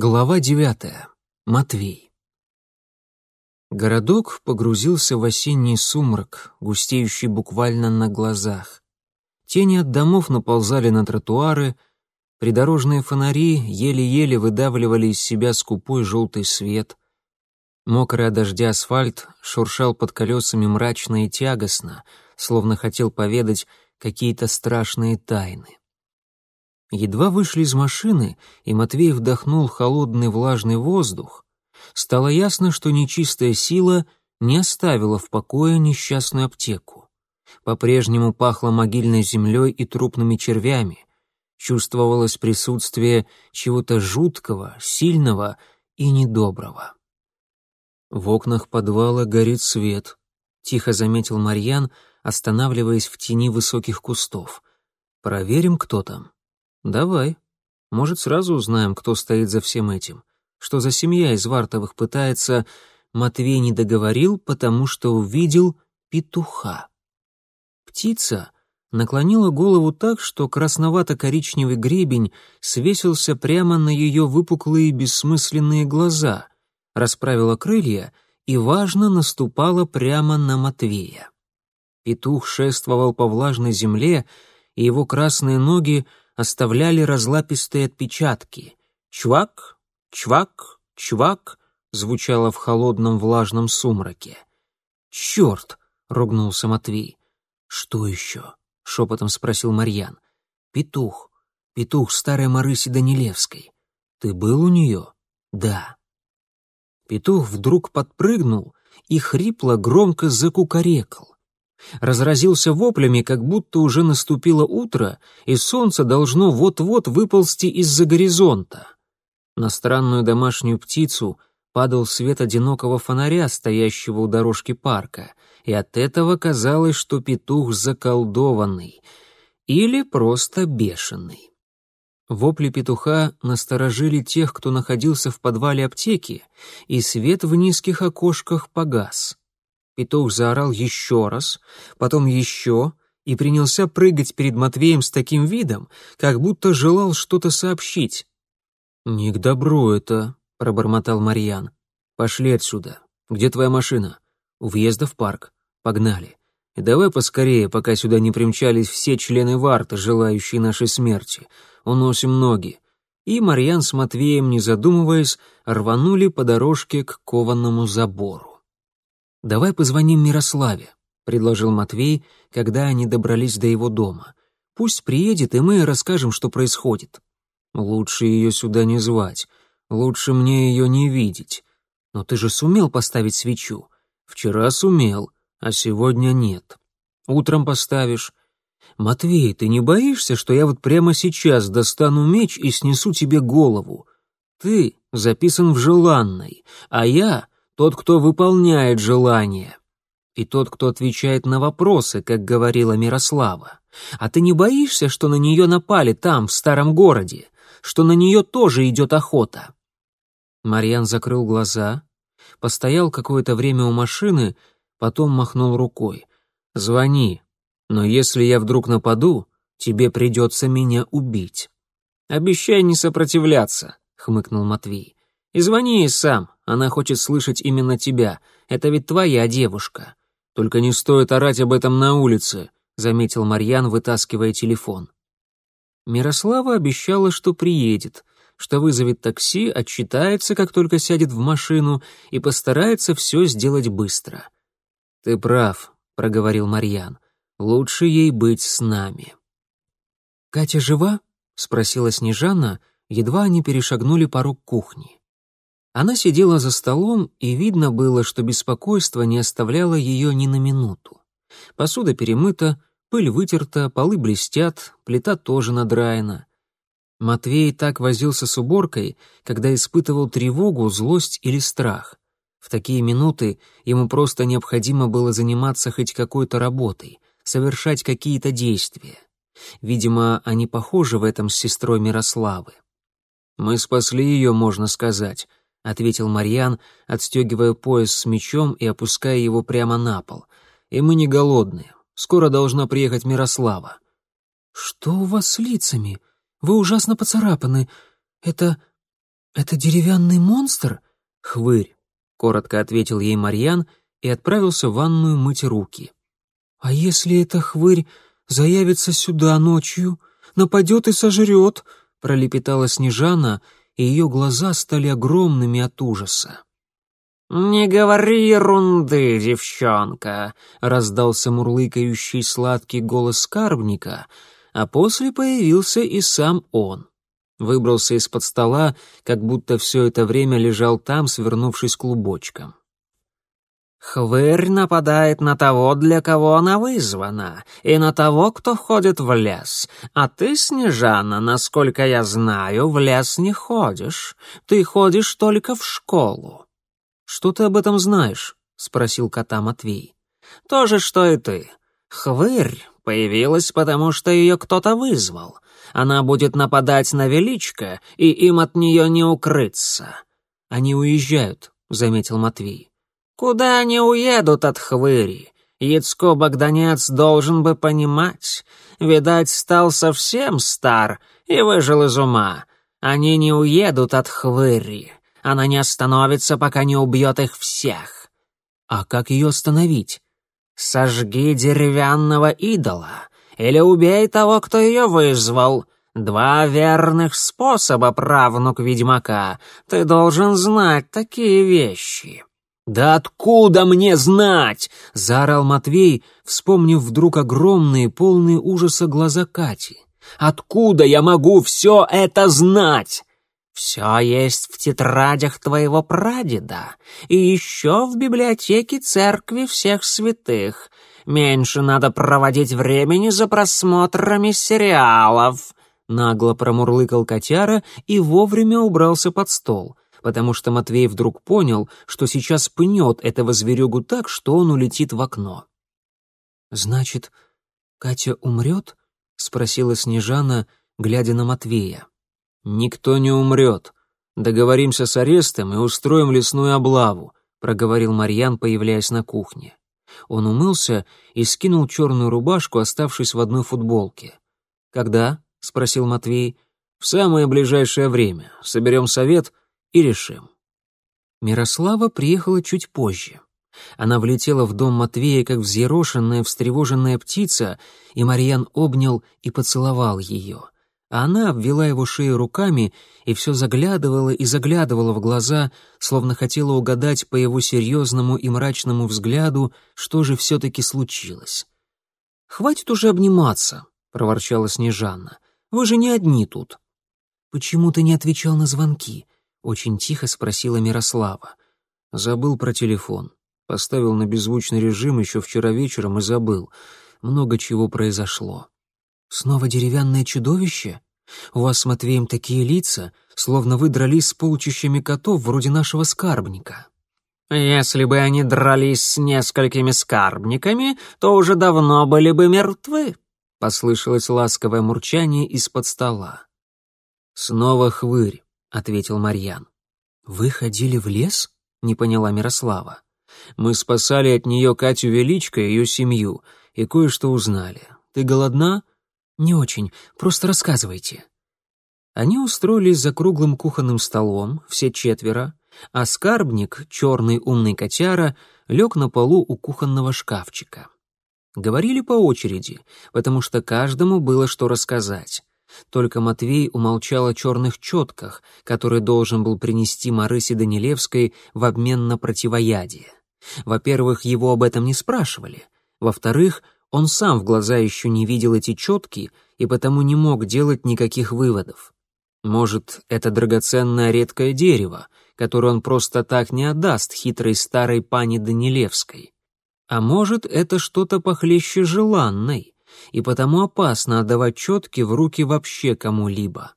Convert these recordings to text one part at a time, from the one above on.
Глава девятая. Матвей. Городок погрузился в осенний сумрак, густеющий буквально на глазах. Тени от домов наползали на тротуары, придорожные фонари еле-еле выдавливали из себя скупой желтый свет. Мокрый от дождя асфальт шуршал под колесами мрачно и тягостно, словно хотел поведать какие-то страшные тайны. Едва вышли из машины, и Матвей вдохнул холодный влажный воздух, стало ясно, что нечистая сила не оставила в покое несчастную аптеку. По-прежнему пахло могильной землей и трупными червями. Чувствовалось присутствие чего-то жуткого, сильного и недоброго. В окнах подвала горит свет, тихо заметил Марьян, останавливаясь в тени высоких кустов. Проверим, кто там. «Давай. Может, сразу узнаем, кто стоит за всем этим. Что за семья из Вартовых пытается...» Матвей не договорил, потому что увидел петуха. Птица наклонила голову так, что красновато-коричневый гребень свесился прямо на ее выпуклые бессмысленные глаза, расправила крылья и, важно, наступала прямо на Матвея. Петух шествовал по влажной земле, и его красные ноги оставляли разлапистые отпечатки. «Чвак, чвак, чвак» звучало в холодном влажном сумраке. «Черт!» — ругнулся Матвей. «Что еще?» — шепотом спросил Марьян. «Петух. Петух старой Марыси Данилевской. Ты был у нее?» «Да». Петух вдруг подпрыгнул и хрипло громко закукарекал разразился воплями, как будто уже наступило утро, и солнце должно вот-вот выползти из-за горизонта. На странную домашнюю птицу падал свет одинокого фонаря, стоящего у дорожки парка, и от этого казалось, что петух заколдованный или просто бешеный. Вопли петуха насторожили тех, кто находился в подвале аптеки, и свет в низких окошках погас. Петух заорал еще раз, потом еще, и принялся прыгать перед Матвеем с таким видом, как будто желал что-то сообщить. «Не к добру это», — пробормотал Марьян. «Пошли отсюда. Где твоя машина?» «У въезда в парк. Погнали. И давай поскорее, пока сюда не примчались все члены варты, желающие нашей смерти. Уносим ноги». И Марьян с Матвеем, не задумываясь, рванули по дорожке к кованому забору. «Давай позвоним Мирославе», — предложил Матвей, когда они добрались до его дома. «Пусть приедет, и мы расскажем, что происходит». «Лучше ее сюда не звать. Лучше мне ее не видеть. Но ты же сумел поставить свечу. Вчера сумел, а сегодня нет. Утром поставишь. Матвей, ты не боишься, что я вот прямо сейчас достану меч и снесу тебе голову? Ты записан в желанной, а я тот, кто выполняет желание, и тот, кто отвечает на вопросы, как говорила Мирослава. А ты не боишься, что на нее напали там, в старом городе, что на нее тоже идет охота?» Марьян закрыл глаза, постоял какое-то время у машины, потом махнул рукой. «Звони, но если я вдруг нападу, тебе придется меня убить». «Обещай не сопротивляться», — хмыкнул Матвей. «И звони ей сам, она хочет слышать именно тебя. Это ведь твоя девушка. Только не стоит орать об этом на улице, заметил Марьян, вытаскивая телефон. Мирослава обещала, что приедет, что вызовет такси, отчитается, как только сядет в машину, и постарается все сделать быстро. «Ты прав», — проговорил Марьян. «Лучше ей быть с нами». «Катя жива?» — спросила Снежана, едва они перешагнули порог кухни. Она сидела за столом, и видно было, что беспокойство не оставляло ее ни на минуту. Посуда перемыта, пыль вытерта, полы блестят, плита тоже надраена. Матвей так возился с уборкой, когда испытывал тревогу, злость или страх. В такие минуты ему просто необходимо было заниматься хоть какой-то работой, совершать какие-то действия. Видимо, они похожи в этом с сестрой Мирославы. «Мы спасли ее, можно сказать», — ответил Марьян, отстегивая пояс с мечом и опуская его прямо на пол. «И мы не голодные. Скоро должна приехать Мирослава». «Что у вас с лицами? Вы ужасно поцарапаны. Это... «Это деревянный монстр?» «Хвырь», — коротко ответил ей Марьян и отправился в ванную мыть руки. «А если эта хвырь заявится сюда ночью, нападет и сожрет?» — пролепетала Снежана, и ее глаза стали огромными от ужаса. «Не говори ерунды, девчонка!» — раздался мурлыкающий сладкий голос скарбника, а после появился и сам он. Выбрался из-под стола, как будто все это время лежал там, свернувшись клубочком. Хвырь нападает на того, для кого она вызвана, и на того, кто ходит в лес. А ты, Снежана, насколько я знаю, в лес не ходишь. Ты ходишь только в школу. Что ты об этом знаешь? спросил кота Матвей. То же, что и ты. Хвырь появилась, потому что ее кто-то вызвал. Она будет нападать на величко, и им от нее не укрыться. Они уезжают, заметил Матвей. Куда они уедут от хвыри? Яцко Богданец должен бы понимать. Видать, стал совсем стар и выжил из ума. Они не уедут от хвыри. Она не остановится, пока не убьет их всех. А как ее остановить? Сожги деревянного идола или убей того, кто ее вызвал. Два верных способа, правнук ведьмака. Ты должен знать такие вещи. «Да откуда мне знать?» — заорал Матвей, вспомнив вдруг огромные, полные ужаса глаза Кати. «Откуда я могу все это знать?» «Все есть в тетрадях твоего прадеда и еще в библиотеке церкви всех святых. Меньше надо проводить времени за просмотрами сериалов», — нагло промурлыкал котяра и вовремя убрался под стол — потому что Матвей вдруг понял, что сейчас пнет этого зверюгу так, что он улетит в окно. «Значит, Катя умрет?» — спросила Снежана, глядя на Матвея. «Никто не умрет. Договоримся с арестом и устроим лесную облаву», — проговорил Марьян, появляясь на кухне. Он умылся и скинул черную рубашку, оставшись в одной футболке. «Когда?» — спросил Матвей. «В самое ближайшее время. Соберем совет и решим. Мирослава приехала чуть позже. Она влетела в дом Матвея, как взъерошенная, встревоженная птица, и Марьян обнял и поцеловал ее. А она обвела его шею руками и все заглядывала и заглядывала в глаза, словно хотела угадать по его серьезному и мрачному взгляду, что же все-таки случилось. «Хватит уже обниматься», — проворчала Снежанна. «Вы же не одни тут». «Почему ты не отвечал на звонки?» — очень тихо спросила Мирослава. «Забыл про телефон. Поставил на беззвучный режим еще вчера вечером и забыл. Много чего произошло». «Снова деревянное чудовище? У вас с Матвеем такие лица, словно вы дрались с полчищами котов вроде нашего скарбника». «Если бы они дрались с несколькими скарбниками, то уже давно были бы мертвы», — послышалось ласковое мурчание из-под стола. «Снова хвырь. — ответил Марьян. «Вы ходили в лес?» — не поняла Мирослава. «Мы спасали от нее Катю Величко и ее семью, и кое-что узнали. Ты голодна?» «Не очень. Просто рассказывайте». Они устроились за круглым кухонным столом, все четверо, а скарбник, черный умный котяра, лег на полу у кухонного шкафчика. Говорили по очереди, потому что каждому было что рассказать. Только Матвей умолчал о черных четках, которые должен был принести Марысе Данилевской в обмен на противоядие. Во-первых, его об этом не спрашивали. Во-вторых, он сам в глаза еще не видел эти четки и потому не мог делать никаких выводов. Может, это драгоценное редкое дерево, которое он просто так не отдаст хитрой старой пани Данилевской. А может, это что-то похлеще желанной — и потому опасно отдавать четки в руки вообще кому-либо.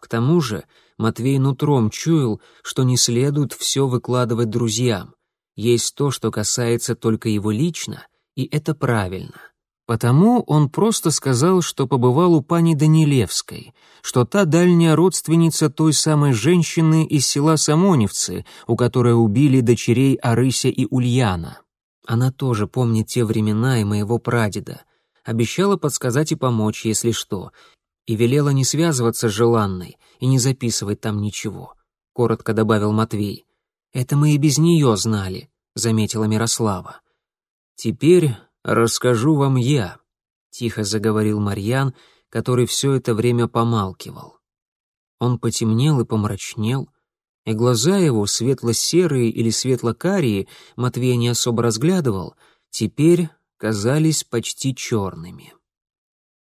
К тому же Матвей нутром чуял, что не следует все выкладывать друзьям. Есть то, что касается только его лично, и это правильно. Потому он просто сказал, что побывал у пани Данилевской, что та дальняя родственница той самой женщины из села Самоневцы, у которой убили дочерей Арыся и Ульяна. Она тоже помнит те времена и моего прадеда — обещала подсказать и помочь, если что, и велела не связываться с желанной и не записывать там ничего. коротко добавил Матвей. «Это мы и без нее знали», — заметила Мирослава. «Теперь расскажу вам я», — тихо заговорил Марьян, который все это время помалкивал. Он потемнел и помрачнел, и глаза его, светло-серые или светло-карие, Матвей не особо разглядывал, теперь казались почти черными.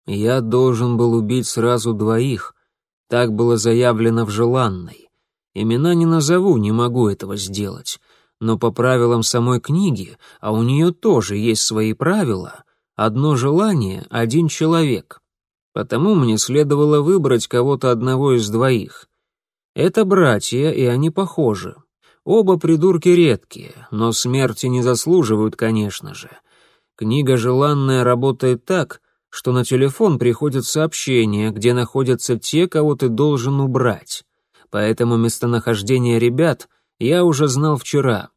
«Я должен был убить сразу двоих», так было заявлено в желанной. Имена не назову, не могу этого сделать. Но по правилам самой книги, а у нее тоже есть свои правила, одно желание — один человек. Потому мне следовало выбрать кого-то одного из двоих. Это братья, и они похожи. Оба придурки редкие, но смерти не заслуживают, конечно же. Книга «Желанная» работает так, что на телефон приходят сообщения, где находятся те, кого ты должен убрать. Поэтому местонахождение ребят я уже знал вчера.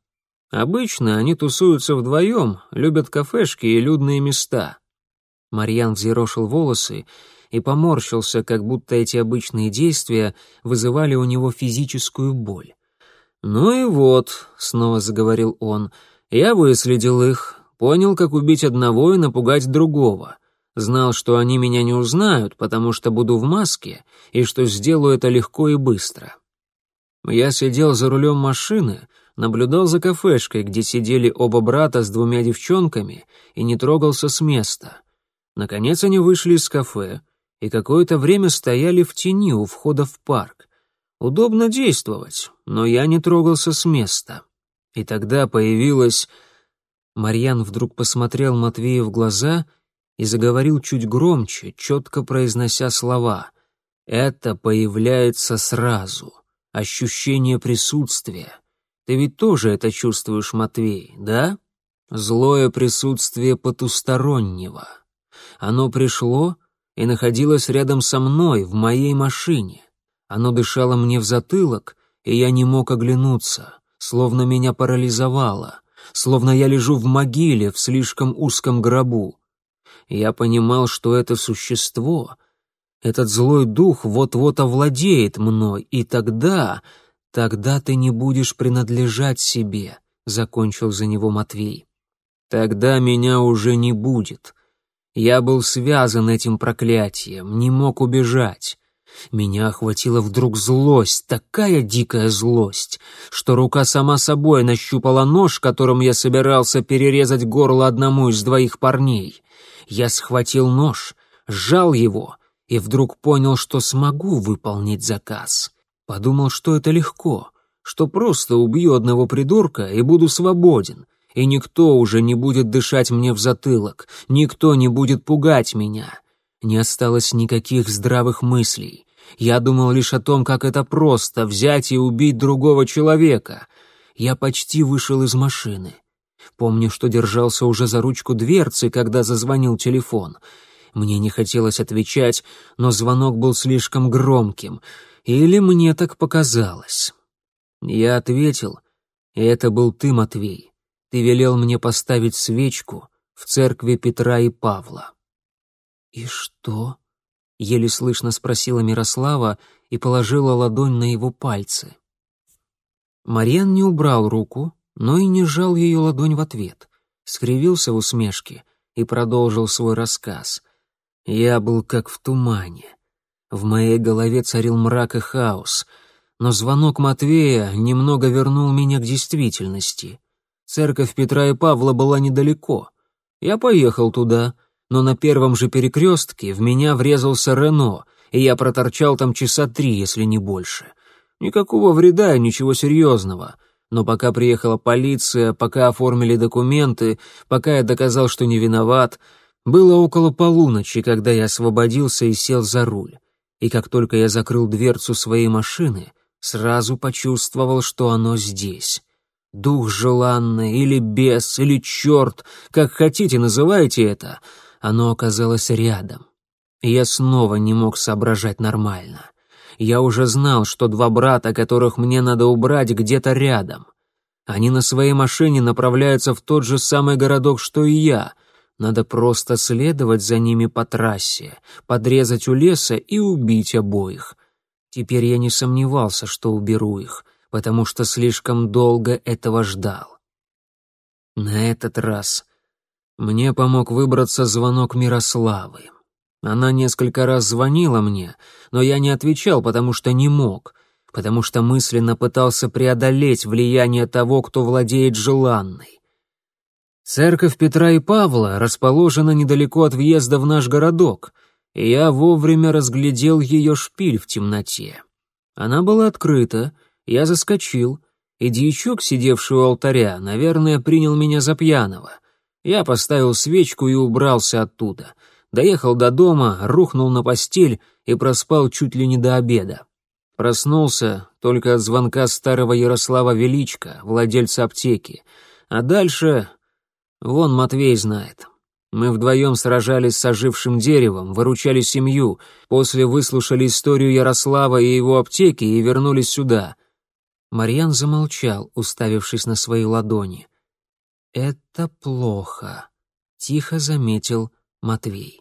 Обычно они тусуются вдвоем, любят кафешки и людные места. Марьян взъерошил волосы и поморщился, как будто эти обычные действия вызывали у него физическую боль. «Ну и вот», — снова заговорил он, — «я выследил их, понял, как убить одного и напугать другого. Знал, что они меня не узнают, потому что буду в маске, и что сделаю это легко и быстро. Я сидел за рулем машины, наблюдал за кафешкой, где сидели оба брата с двумя девчонками, и не трогался с места. Наконец они вышли из кафе и какое-то время стояли в тени у входа в парк. Удобно действовать, но я не трогался с места. И тогда появилась... Марьян вдруг посмотрел Матвею в глаза — и заговорил чуть громче, четко произнося слова. «Это появляется сразу. Ощущение присутствия. Ты ведь тоже это чувствуешь, Матвей, да? Злое присутствие потустороннего. Оно пришло и находилось рядом со мной, в моей машине. Оно дышало мне в затылок, и я не мог оглянуться, словно меня парализовало, словно я лежу в могиле в слишком узком гробу. Я понимал, что это существо, этот злой дух вот-вот овладеет мной, и тогда, тогда ты не будешь принадлежать себе, закончил за него Матвей. Тогда меня уже не будет. Я был связан этим проклятием, не мог убежать. Меня охватила вдруг злость, такая дикая злость, что рука сама собой нащупала нож, которым я собирался перерезать горло одному из двоих парней. Я схватил нож, сжал его и вдруг понял, что смогу выполнить заказ. Подумал, что это легко, что просто убью одного придурка и буду свободен, и никто уже не будет дышать мне в затылок, никто не будет пугать меня. Не осталось никаких здравых мыслей. Я думал лишь о том, как это просто — взять и убить другого человека. Я почти вышел из машины. Помню, что держался уже за ручку дверцы, когда зазвонил телефон. Мне не хотелось отвечать, но звонок был слишком громким. Или мне так показалось. Я ответил, и это был ты, Матвей. Ты велел мне поставить свечку в церкви Петра и Павла. «И что?» — еле слышно спросила Мирослава и положила ладонь на его пальцы. Марьян не убрал руку, но и не сжал ее ладонь в ответ, скривился в усмешке и продолжил свой рассказ. Я был как в тумане. В моей голове царил мрак и хаос, но звонок Матвея немного вернул меня к действительности. Церковь Петра и Павла была недалеко. Я поехал туда, но на первом же перекрестке в меня врезался Рено, и я проторчал там часа три, если не больше. Никакого вреда ничего серьезного — но пока приехала полиция, пока оформили документы, пока я доказал, что не виноват, было около полуночи, когда я освободился и сел за руль. И как только я закрыл дверцу своей машины, сразу почувствовал, что оно здесь. Дух желанный, или бес, или черт, как хотите называйте это, оно оказалось рядом. Я снова не мог соображать нормально. Я уже знал, что два брата, которых мне надо убрать, где-то рядом. Они на своей машине направляются в тот же самый городок, что и я. Надо просто следовать за ними по трассе, подрезать у леса и убить обоих. Теперь я не сомневался, что уберу их, потому что слишком долго этого ждал. На этот раз мне помог выбраться звонок Мирославы. Она несколько раз звонила мне, но я не отвечал, потому что не мог, потому что мысленно пытался преодолеть влияние того, кто владеет желанной. Церковь Петра и Павла расположена недалеко от въезда в наш городок, и я вовремя разглядел ее шпиль в темноте. Она была открыта, я заскочил, и дьячок, сидевший у алтаря, наверное, принял меня за пьяного. Я поставил свечку и убрался оттуда. Доехал до дома, рухнул на постель и проспал чуть ли не до обеда. Проснулся только от звонка старого Ярослава Величко, владельца аптеки. А дальше... Вон Матвей знает. Мы вдвоем сражались с ожившим деревом, выручали семью, после выслушали историю Ярослава и его аптеки и вернулись сюда. Марьян замолчал, уставившись на свои ладони. «Это плохо», — тихо заметил Матвей.